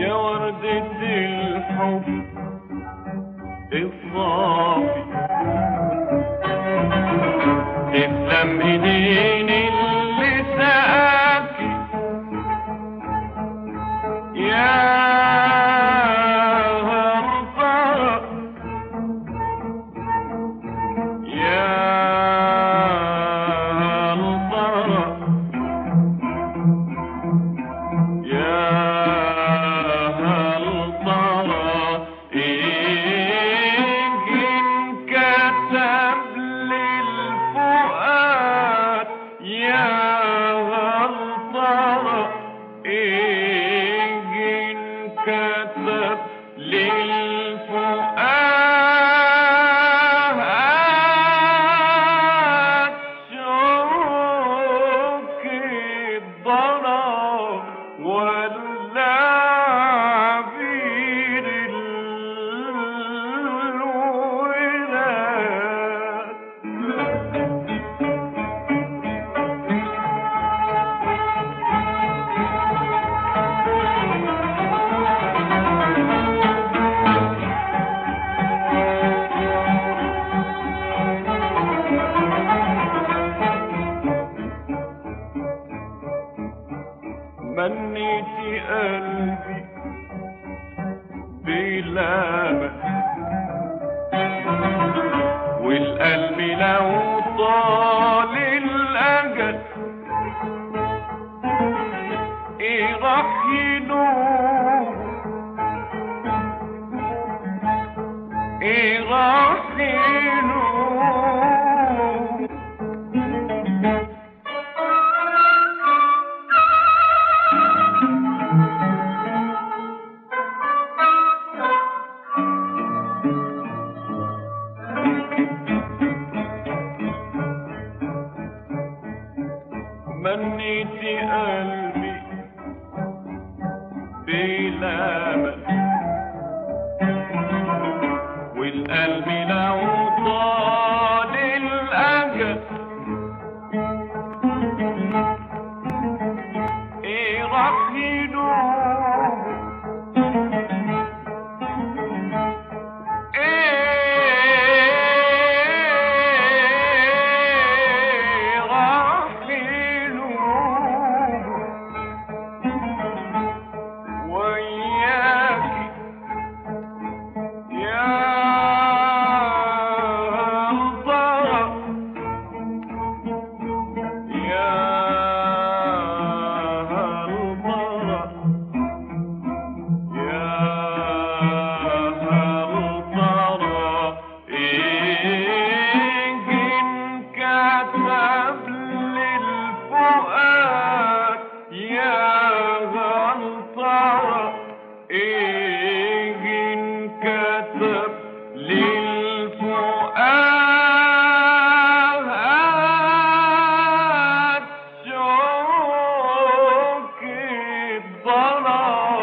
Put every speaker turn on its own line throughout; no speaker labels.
يا وردة الحب الصافي تسلم ايديك للفؤاد. قلبي بيلامك والقلب لو طال الأجل إيه راح يدور إيه راح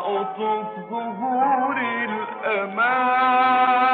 رأت ظهور الأمان.